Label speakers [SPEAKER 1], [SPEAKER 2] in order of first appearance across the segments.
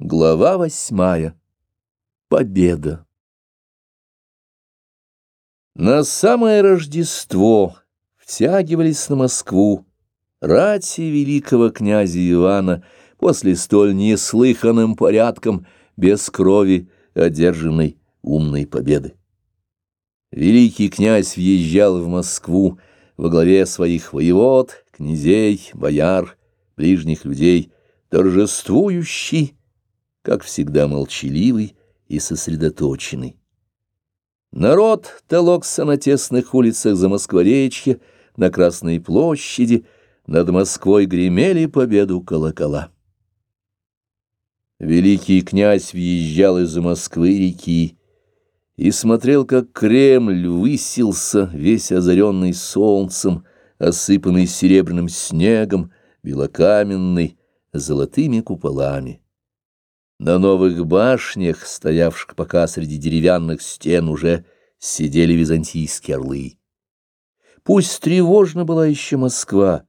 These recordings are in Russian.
[SPEAKER 1] Глава восьмая. Победа. На самое Рождество втягивались на Москву рати великого князя Ивана после столь неслыханным порядком без крови одержанной умной победы. Великий князь въезжал в Москву во главе своих воевод, князей, бояр, ближних людей, торжествующий, как всегда молчаливый и сосредоточенный. Народ толокся на тесных улицах за Москворечье, на Красной площади, над Москвой гремели победу колокола. Великий князь въезжал из-за Москвы реки и смотрел, как Кремль высился, весь озаренный солнцем, осыпанный серебряным снегом, белокаменный, золотыми куполами. На новых башнях, стоявших пока среди деревянных стен, уже сидели византийские орлы. Пусть тревожна была еще Москва,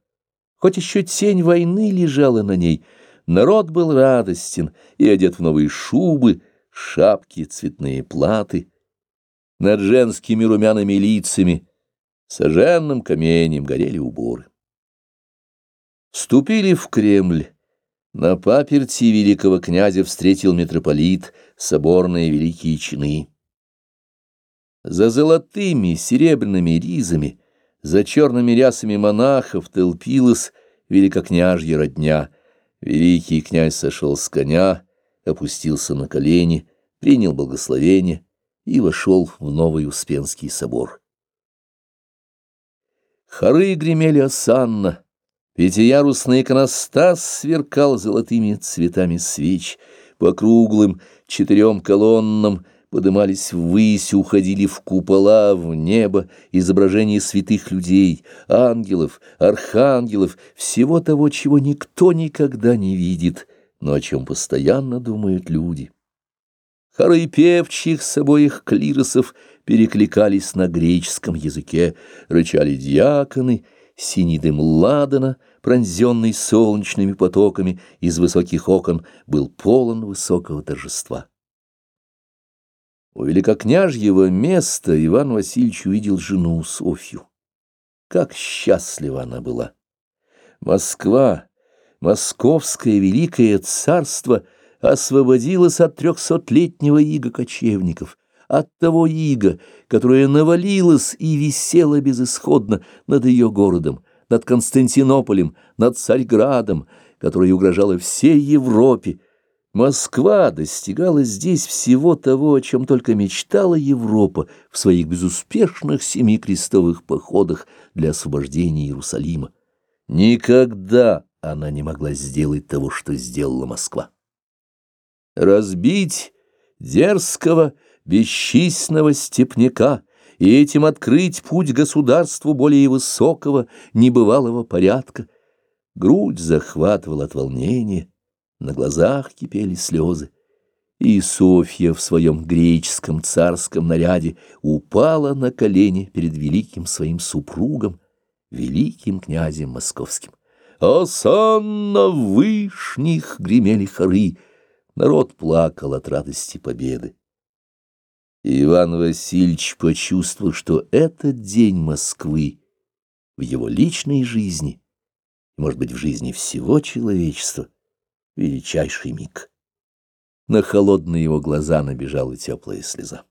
[SPEAKER 1] хоть еще тень войны лежала на ней, народ был радостен и одет в новые шубы, шапки, цветные платы. Над женскими румяными лицами, сожженным каменем горели уборы. Ступили в Кремль. На паперти великого князя встретил митрополит соборные великие чины. За золотыми серебряными ризами, за черными рясами монахов толпилась великокняжья родня. Великий князь сошел с коня, опустился на колени, принял благословение и вошел в Новый Успенский собор. Хоры гремели осанно, Пятиярусный иконостас сверкал золотыми цветами свеч. По круглым четырем колоннам подымались ввысь, уходили в купола, в небо изображения святых людей, ангелов, архангелов, всего того, чего никто никогда не видит, но о чем постоянно думают люди. Хоры певчих с обоих клиросов перекликались на греческом языке, рычали диаконы — Синий дым ладана, пронзенный солнечными потоками из высоких окон, был полон высокого торжества. У великокняжьего места Иван Васильевич увидел жену Софью. Как счастлива она была! Москва, московское великое царство освободилось от трехсотлетнего ига кочевников, от того ига, которое навалилось и висело безысходно над ее городом, над Константинополем, над Царьградом, которое угрожало всей Европе. Москва достигала здесь всего того, о чем только мечтала Европа в своих безуспешных семи крестовых походах для освобождения Иерусалима. Никогда она не могла сделать того, что сделала Москва. Разбить дерзкого, бесчисленного степняка и этим открыть путь государству более высокого, небывалого порядка. Грудь захватывала от волнения, на глазах кипели слезы. И Софья в своем греческом царском наряде упала на колени перед великим своим супругом, великим князем московским. «Осанна вышних!» — гремели хоры. Народ плакал от радости победы. Иван Васильевич почувствовал, что этот день Москвы в его личной жизни, может быть, в жизни всего человечества, величайший миг. На холодные его глаза набежала теплая слеза.